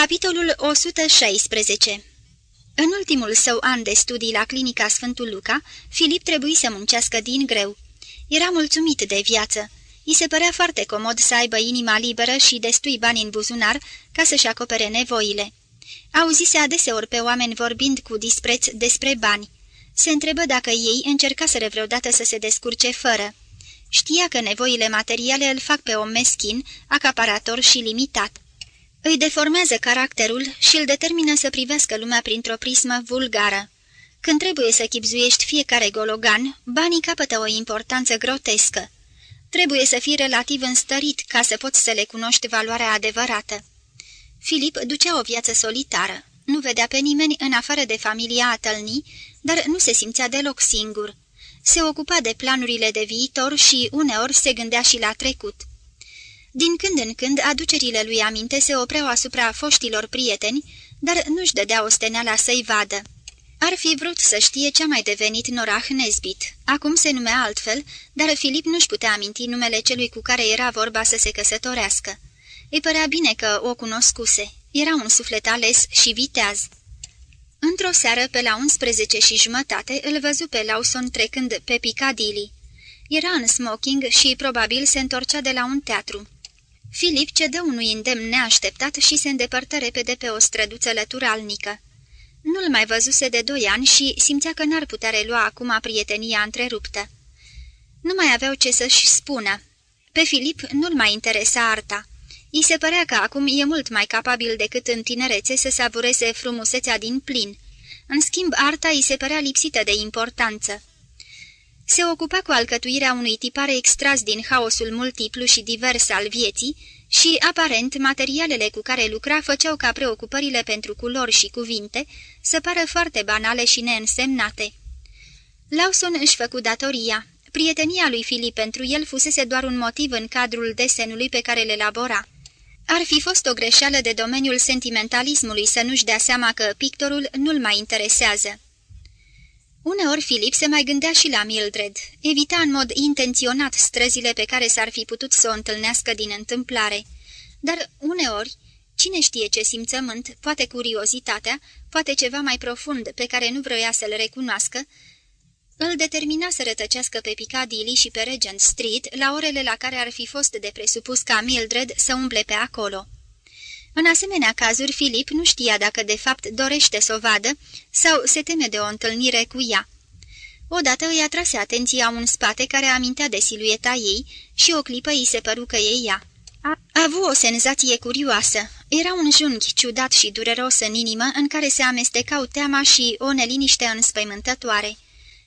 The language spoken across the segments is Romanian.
Capitolul 116 În ultimul său an de studii la clinica Sfântul Luca, Filip trebuie să muncească din greu. Era mulțumit de viață. I se părea foarte comod să aibă inima liberă și destui bani în buzunar ca să-și acopere nevoile. Auzise adeseori pe oameni vorbind cu dispreț despre bani. Se întrebă dacă ei încercaseră vreodată să se descurce fără. Știa că nevoile materiale îl fac pe om meschin, acaparator și limitat. Îi deformează caracterul și îl determină să privească lumea printr-o prismă vulgară. Când trebuie să chipzuiești fiecare gologan, banii capătă o importanță grotescă. Trebuie să fii relativ înstărit ca să poți să le cunoști valoarea adevărată. Filip ducea o viață solitară. Nu vedea pe nimeni în afară de familia atălnii, dar nu se simțea deloc singur. Se ocupa de planurile de viitor și uneori se gândea și la trecut. Din când în când, aducerile lui aminte se opreau asupra foștilor prieteni, dar nu-și dădea osteneala să-i vadă. Ar fi vrut să știe ce-a mai devenit Norah Nesbit. Acum se numea altfel, dar Filip nu-și putea aminti numele celui cu care era vorba să se căsătorească. Îi părea bine că o cunoscuse. Era un suflet ales și viteaz. Într-o seară, pe la 11 și jumătate, îl văzu pe Lawson trecând pe Piccadilly. Era în smoking și probabil se întorcea de la un teatru. Filip cedă unui îndemn neașteptat și se îndepărtă repede pe o străduță lăturalnică. Nu-l mai văzuse de doi ani și simțea că n-ar putea relua acum prietenia întreruptă. Nu mai aveau ce să-și spună. Pe Filip nu-l mai interesa arta. I se părea că acum e mult mai capabil decât în tinerețe să savureze frumusețea din plin. În schimb, arta îi se părea lipsită de importanță. Se ocupa cu alcătuirea unui tipare extras din haosul multiplu și divers al vieții și, aparent, materialele cu care lucra făceau ca preocupările pentru culori și cuvinte să pară foarte banale și neînsemnate. Lawson își făcu datoria. Prietenia lui Filip pentru el fusese doar un motiv în cadrul desenului pe care le elabora. Ar fi fost o greșeală de domeniul sentimentalismului să nu-și dea seama că pictorul nu-l mai interesează. Uneori Filip se mai gândea și la Mildred, evita în mod intenționat străzile pe care s-ar fi putut să o întâlnească din întâmplare, dar uneori, cine știe ce simțământ, poate curiozitatea, poate ceva mai profund pe care nu vroia să-l recunoască, îl determina să rătăcească pe Piccadilly și pe Regent Street la orele la care ar fi fost de presupus ca Mildred să umble pe acolo. În asemenea cazuri, Filip nu știa dacă de fapt dorește să o vadă sau se teme de o întâlnire cu ea. Odată îi atrase atenția un spate care amintea de silueta ei și o clipă îi se păru că e ea. A avut o senzație curioasă. Era un junghi ciudat și dureros în inimă în care se amestecau teama și o neliniște înspăimântătoare.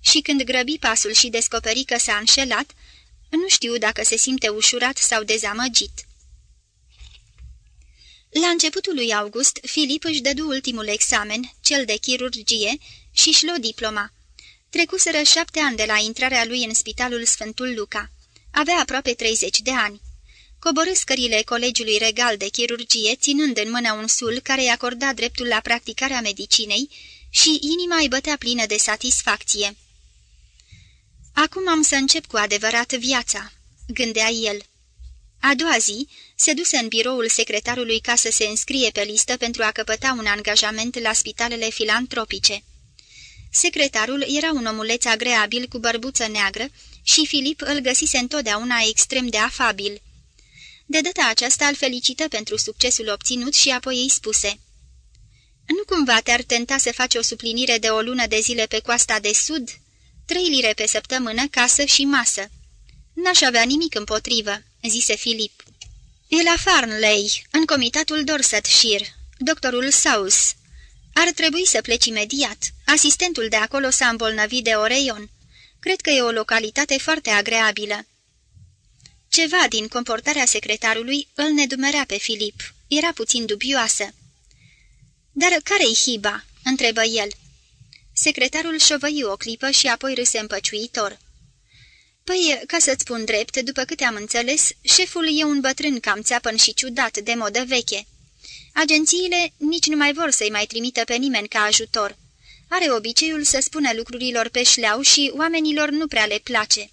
Și când grăbi pasul și descoperi că s-a înșelat, nu știu dacă se simte ușurat sau dezamăgit. La începutul lui august, Filip își dădu ultimul examen, cel de chirurgie, și își luă diploma. Trecuseră șapte ani de la intrarea lui în spitalul Sfântul Luca. Avea aproape 30 de ani. Coborâ scările Colegiului Regal de Chirurgie, ținând în mână un sul care îi acorda dreptul la practicarea medicinei și inima îi bătea plină de satisfacție. Acum am să încep cu adevărat viața," gândea el. A doua zi, se duse în biroul secretarului ca să se înscrie pe listă pentru a căpăta un angajament la spitalele filantropice. Secretarul era un omuleț agreabil cu bărbuță neagră și Filip îl găsise întotdeauna extrem de afabil. De data aceasta îl felicită pentru succesul obținut și apoi îi spuse Nu cumva te-ar tenta să faci o suplinire de o lună de zile pe coasta de sud? Trei lire pe săptămână, casă și masă." N-aș avea nimic împotrivă," zise Filip. E la Farnley, în comitatul Dorsetshire, doctorul Saus. Ar trebui să pleci imediat. Asistentul de acolo s-a îmbolnăvit de Oreion. Cred că e o localitate foarte agreabilă." Ceva din comportarea secretarului îl nedumerea pe Filip. Era puțin dubioasă. Dar care-i hiba?" întrebă el. Secretarul șovăi o clipă și apoi râse împăciuitor. Păi, ca să-ți spun drept, după câte am înțeles, șeful e un bătrân cam țeapăn și ciudat, de modă veche. Agențiile nici nu mai vor să-i mai trimită pe nimeni ca ajutor. Are obiceiul să spună lucrurilor pe șleau și oamenilor nu prea le place.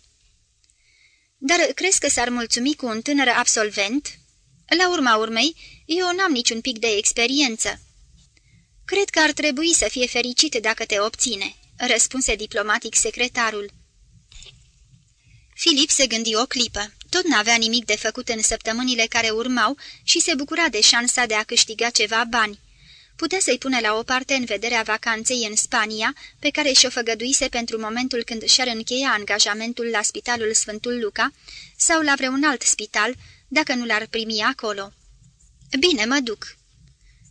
Dar crezi că s-ar mulțumi cu un tânăr absolvent?" La urma urmei, eu n-am niciun pic de experiență." Cred că ar trebui să fie fericit dacă te obține," răspunse diplomatic secretarul. Filip se gândi o clipă. Tot n-avea nimic de făcut în săptămânile care urmau și se bucura de șansa de a câștiga ceva bani. Putea să-i pune la o parte în vederea vacanței în Spania, pe care și-o făgăduise pentru momentul când și-ar încheia angajamentul la Spitalul Sfântul Luca sau la vreun alt spital, dacă nu l-ar primi acolo. Bine, mă duc."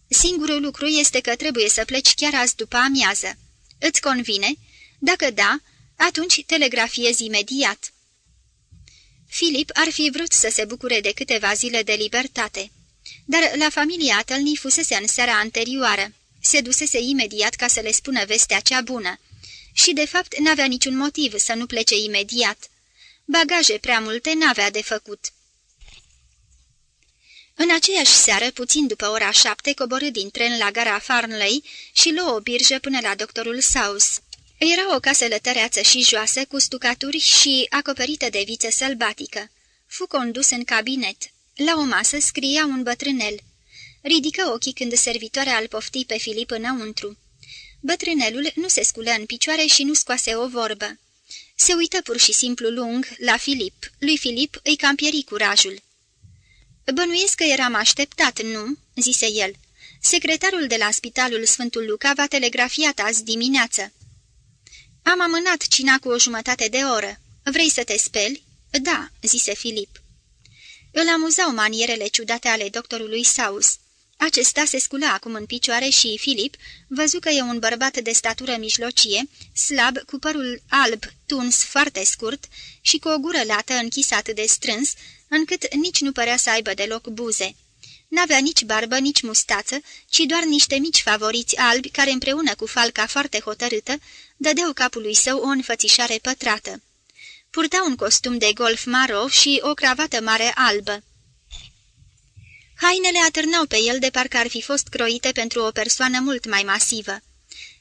Singurul lucru este că trebuie să pleci chiar azi după amiază. Îți convine? Dacă da, atunci telegrafiezi imediat." Filip ar fi vrut să se bucure de câteva zile de libertate, dar la familia Atălni fusese în seara anterioară. Se dusese imediat ca să le spună vestea cea bună și, de fapt, n-avea niciun motiv să nu plece imediat. Bagaje prea multe n-avea de făcut. În aceeași seară, puțin după ora șapte, coborâ din tren la gara Farnley și luă o birjă până la doctorul Saus. Era o casă lătăreață și joasă, cu stucaturi și acoperită de viță sălbatică. Fu condus în cabinet. La o masă scria un bătrânel. Ridică ochii când servitoarea îl pofti pe Filip înăuntru. Bătrânelul nu se sculă în picioare și nu scoase o vorbă. Se uită pur și simplu lung la Filip. Lui Filip îi cam pieri curajul. Bănuiesc că eram așteptat, nu?" zise el. Secretarul de la spitalul Sfântul Luca va telegrafiat azi dimineață." Am amânat cina cu o jumătate de oră. Vrei să te speli?" Da," zise Filip. Îl amuzau manierele ciudate ale doctorului Saus. Acesta se scula acum în picioare și Filip văzu că e un bărbat de statură mijlocie, slab, cu părul alb, tuns foarte scurt și cu o gură lată închisă atât de strâns, încât nici nu părea să aibă deloc buze. N-avea nici barbă, nici mustață, ci doar niște mici favoriți albi care împreună cu falca foarte hotărâtă dădeau capului său o înfățișare pătrată. Purta un costum de golf maro și o cravată mare albă. Hainele atârnau pe el de parcă ar fi fost croite pentru o persoană mult mai masivă.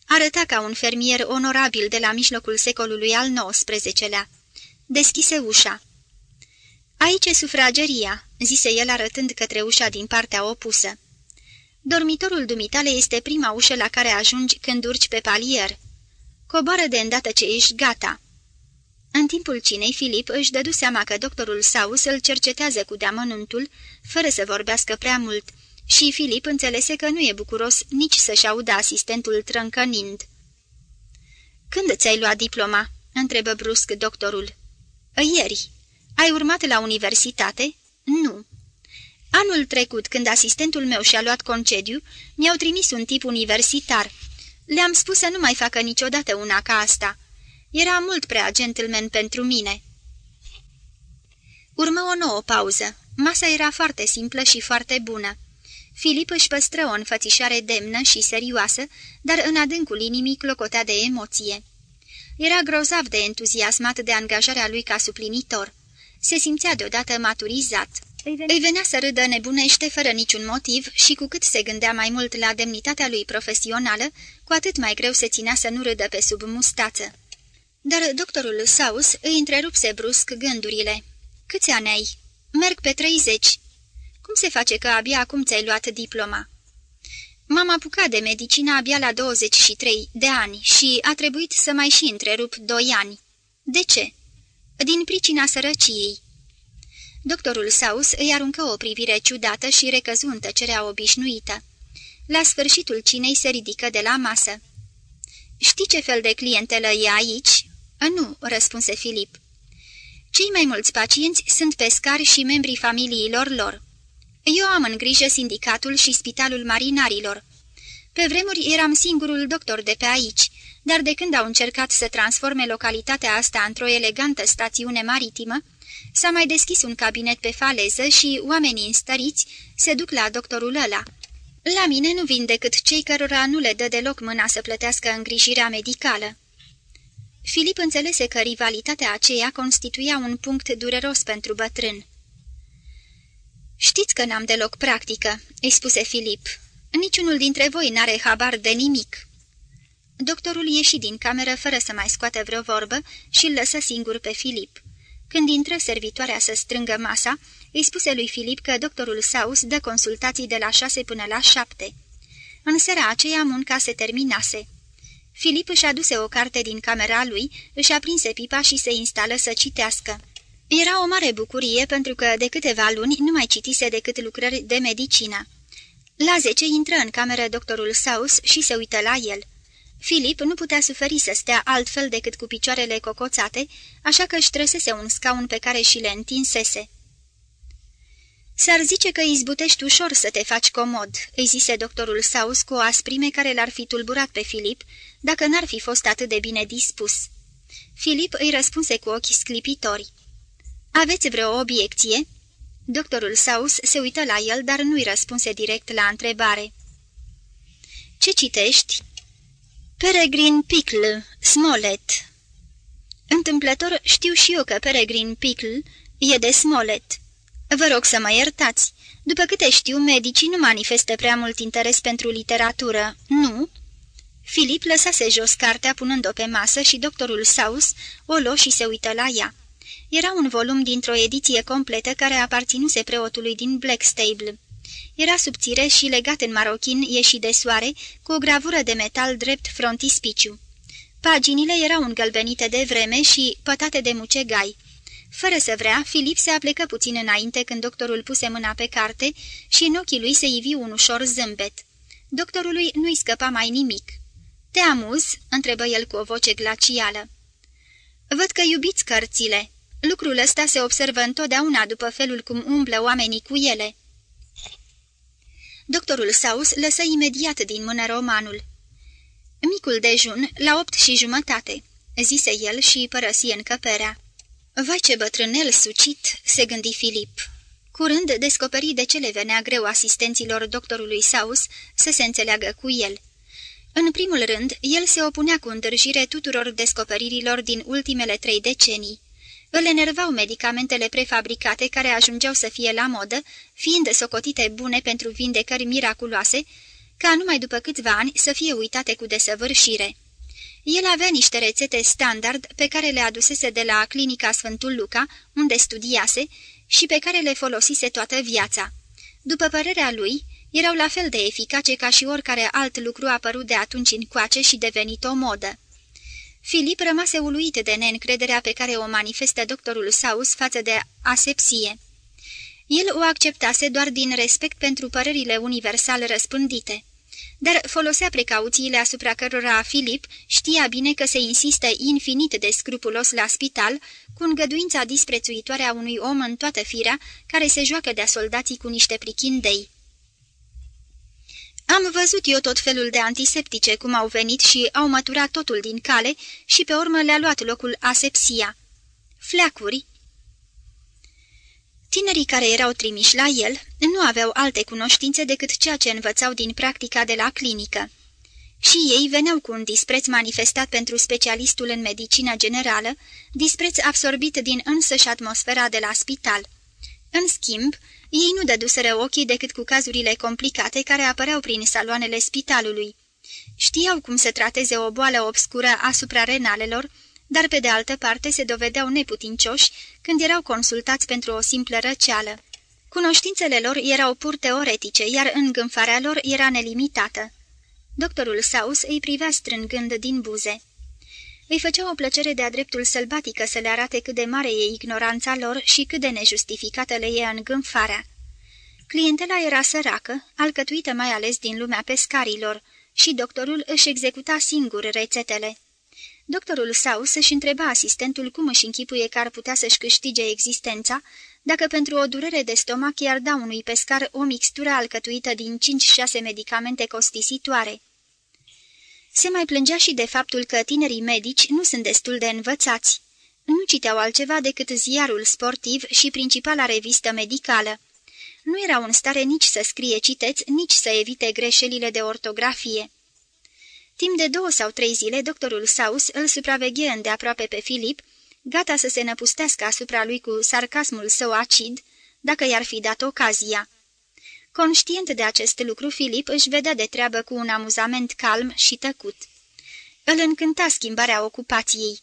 Arăta ca un fermier onorabil de la mijlocul secolului al XIX-lea. Deschise ușa. Aici e sufrageria," zise el arătând către ușa din partea opusă. Dormitorul dumitale este prima ușă la care ajungi când urci pe palier. Coboară de îndată ce ești gata." În timpul cinei, Filip își dădu seama că doctorul Saus îl cercetează cu deamănuntul, fără să vorbească prea mult, și Filip înțelese că nu e bucuros nici să-și audă asistentul trâncănind. Când ți-ai luat diploma?" întrebă brusc doctorul. Ieri." Ai urmat la universitate?" Nu." Anul trecut, când asistentul meu și-a luat concediu, mi-au trimis un tip universitar. Le-am spus să nu mai facă niciodată una ca asta. Era mult prea gentleman pentru mine." Urmă o nouă pauză. Masa era foarte simplă și foarte bună. Filip își păstră o înfățișare demnă și serioasă, dar în adâncul inimii clocotea de emoție. Era grozav de entuziasmat de angajarea lui ca suplinitor se simțea deodată maturizat. Îi venea să râdă nebunește fără niciun motiv și cu cât se gândea mai mult la demnitatea lui profesională, cu atât mai greu se ținea să nu râdă pe sub mustață. Dar doctorul Saus îi întrerupse brusc gândurile. Câți ani ai?" Merg pe treizeci." Cum se face că abia acum ți-ai luat diploma?" M-am apucat de medicină abia la 23 de ani și a trebuit să mai și întrerup doi ani. De ce?" Din pricina sărăciei. Doctorul Saus îi aruncă o privire ciudată și recăzu în tăcerea obișnuită. La sfârșitul cinei se ridică de la masă. Știi ce fel de clientelă e aici?" Nu," răspunse Filip. Cei mai mulți pacienți sunt pescari și membrii familiilor lor. Eu am în grijă sindicatul și spitalul marinarilor. Pe vremuri eram singurul doctor de pe aici, dar de când au încercat să transforme localitatea asta într-o elegantă stațiune maritimă, s-a mai deschis un cabinet pe faleză și oamenii înstăriți se duc la doctorul ăla. La mine nu vin decât cei cărora nu le dă deloc mâna să plătească îngrijirea medicală. Filip înțelese că rivalitatea aceea constituia un punct dureros pentru bătrân. Știți că n-am deloc practică," îi spuse Filip. Niciunul dintre voi n-are habar de nimic." Doctorul ieși din cameră fără să mai scoate vreo vorbă și îl lăsă singur pe Filip. Când intră servitoarea să strângă masa, îi spuse lui Filip că doctorul Saus dă consultații de la șase până la șapte. În seara aceea munca se terminase. Filip își aduse o carte din camera lui, își aprinse pipa și se instală să citească. Era o mare bucurie pentru că de câteva luni nu mai citise decât lucrări de medicină. La zece intră în cameră doctorul Saus și se uită la el. Filip nu putea suferi să stea altfel decât cu picioarele cocoțate, așa că își trăsese un scaun pe care și le întinsese. S-ar zice că izbutești ușor să te faci comod," îi zise doctorul Saus cu o asprime care l-ar fi tulburat pe Filip, dacă n-ar fi fost atât de bine dispus. Filip îi răspunse cu ochii sclipitori. Aveți vreo obiecție?" Doctorul Saus se uită la el, dar nu-i răspunse direct la întrebare. Ce citești?" Peregrin Pickle, Smollett." Întâmplător știu și eu că Peregrin Pickle e de Smollett." Vă rog să mă iertați. După câte știu, medicii nu manifestă prea mult interes pentru literatură, nu?" Filip lăsase jos cartea punând-o pe masă și doctorul Saus o luă și se uită la ea. Era un volum dintr-o ediție completă care aparținuse preotului din Blackstable. Era subțire și legat în marochin ieșit de soare, cu o gravură de metal drept frontispiciu. Paginile erau îngălbenite de vreme și pătate de mucegai. Fără să vrea, Filip se aplecă puțin înainte când doctorul puse mâna pe carte și în ochii lui se ivi un ușor zâmbet. Doctorului nu-i scăpa mai nimic. Te amuz?" întrebă el cu o voce glacială. Văd că iubiți cărțile. Lucrul ăsta se observă întotdeauna după felul cum umblă oamenii cu ele." Doctorul Saus lăsă imediat din mână romanul. Micul dejun, la opt și jumătate," zise el și părăsi încăperea. Vai ce bătrânel sucit!" se gândi Filip. Curând descoperi de ce le venea greu asistenților doctorului Saus să se înțeleagă cu el. În primul rând, el se opunea cu îndârjire tuturor descoperirilor din ultimele trei decenii. Îl enervau medicamentele prefabricate care ajungeau să fie la modă, fiind socotite bune pentru vindecări miraculoase, ca numai după câțiva ani să fie uitate cu desăvârșire. El avea niște rețete standard pe care le adusese de la clinica Sfântul Luca, unde studiase, și pe care le folosise toată viața. După părerea lui, erau la fel de eficace ca și oricare alt lucru apărut de atunci încoace și devenit o modă. Filip rămase uluit de neîncrederea pe care o manifestă doctorul Saus față de asepsie. El o acceptase doar din respect pentru părerile universal răspândite dar folosea precauțiile asupra cărora Filip știa bine că se insistă infinit de scrupulos la spital, cu îngăduința disprețuitoare a unui om în toată firea care se joacă de-a soldații cu niște prichindei. Am văzut eu tot felul de antiseptice cum au venit și au măturat totul din cale și pe urmă le-a luat locul asepsia. Fleacuri, Tinerii care erau trimiși la el nu aveau alte cunoștințe decât ceea ce învățau din practica de la clinică. Și ei veneau cu un dispreț manifestat pentru specialistul în medicină generală, dispreț absorbit din însăși atmosfera de la spital. În schimb, ei nu dăduseră ochii decât cu cazurile complicate care apăreau prin saloanele spitalului. Știau cum să trateze o boală obscură asupra renalelor, dar pe de altă parte se dovedeau neputincioși când erau consultați pentru o simplă răceală. Cunoștințele lor erau pur teoretice, iar îngânfarea lor era nelimitată. Doctorul Saus îi privea strângând din buze. Îi făcea o plăcere de-a dreptul sălbatică să le arate cât de mare e ignoranța lor și cât de nejustificată le e îngânfarea. Clientela era săracă, alcătuită mai ales din lumea pescarilor, și doctorul își executa singur rețetele. Doctorul Saus își întreba asistentul cum își închipuie că ar putea să-și câștige existența, dacă pentru o durere de stomac i-ar da unui pescar o mixtură alcătuită din 5-6 medicamente costisitoare. Se mai plângea și de faptul că tinerii medici nu sunt destul de învățați. Nu citeau altceva decât ziarul sportiv și principala revistă medicală. Nu erau în stare nici să scrie citeți, nici să evite greșelile de ortografie. Timp de două sau trei zile, doctorul Saus îl supraveghe îndeaproape pe Filip, gata să se năpustească asupra lui cu sarcasmul său acid, dacă i-ar fi dat ocazia. Conștient de acest lucru, Filip își vedea de treabă cu un amuzament calm și tăcut. Îl încânta schimbarea ocupației.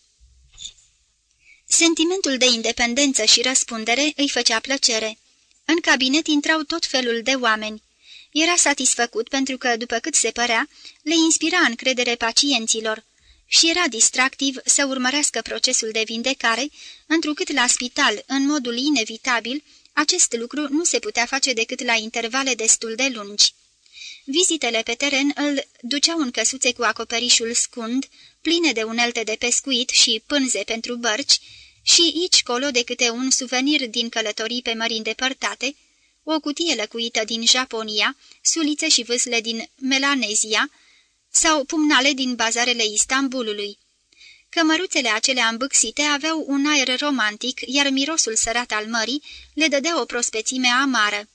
Sentimentul de independență și răspundere îi făcea plăcere. În cabinet intrau tot felul de oameni. Era satisfăcut pentru că, după cât se părea, le inspira încredere pacienților și era distractiv să urmărească procesul de vindecare, întrucât la spital, în modul inevitabil, acest lucru nu se putea face decât la intervale destul de lungi. Vizitele pe teren îl duceau în căsuțe cu acoperișul scund, pline de unelte de pescuit și pânze pentru bărci, și aici colo de câte un suvenir din călătorii pe mări îndepărtate, o cutie lăcuită din Japonia, sulițe și vâsle din Melanezia sau pumnale din bazarele Istanbulului. Cămăruțele acelea îmbâxite aveau un aer romantic, iar mirosul sărat al mării le dădea o prospețime amară.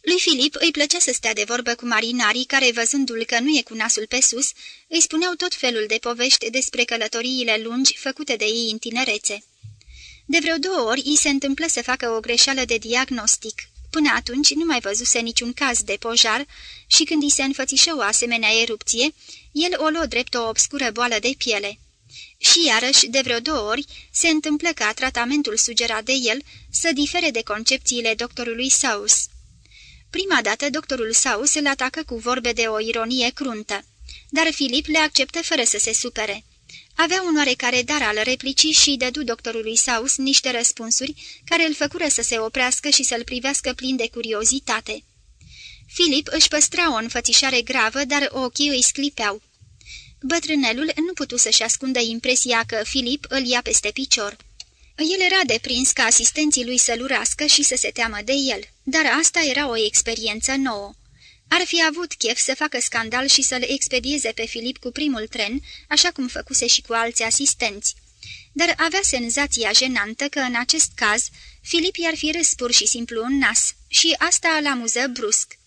Lui Filip îi plăcea să stea de vorbă cu marinarii care, văzându-l că nu e cu nasul pe sus, îi spuneau tot felul de povești despre călătoriile lungi făcute de ei în tinerețe. De vreo două ori îi se întâmplă să facă o greșeală de diagnostic. Până atunci nu mai văzuse niciun caz de pojar și când îi se înfățișă o asemenea erupție, el o luă drept o obscură boală de piele. Și iarăși, de vreo două ori, se întâmplă ca tratamentul sugerat de el să difere de concepțiile doctorului Saus. Prima dată, doctorul Saus îl atacă cu vorbe de o ironie cruntă, dar Filip le acceptă fără să se supere. Avea un oarecare dar al replicii și dădu doctorului Saus niște răspunsuri care îl făcură să se oprească și să-l privească plin de curiozitate. Filip își păstra o înfățișare gravă, dar ochii îi sclipeau. Bătrânelul nu putu să-și ascundă impresia că Filip îl ia peste picior. El era deprins ca asistenții lui să-l urască și să se teamă de el, dar asta era o experiență nouă. Ar fi avut chef să facă scandal și să-l expedieze pe Filip cu primul tren, așa cum făcuse și cu alții asistenți. Dar avea senzația jenantă că în acest caz Filip i-ar fi râs pur și simplu în nas și asta îl amuză brusc.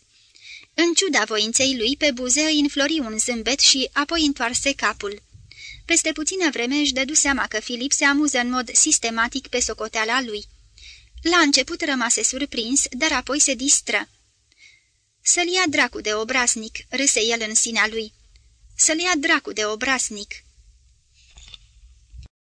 În ciuda voinței lui, pe buze îi înflori un zâmbet și apoi întoarse capul. Peste puțină vreme își dădu seama că Filip se amuză în mod sistematic pe socoteala lui. La început rămase surprins, dar apoi se distră. Să-l ia dracu de obraznic, râse el în sinea lui. Să-l ia dracu de obraznic.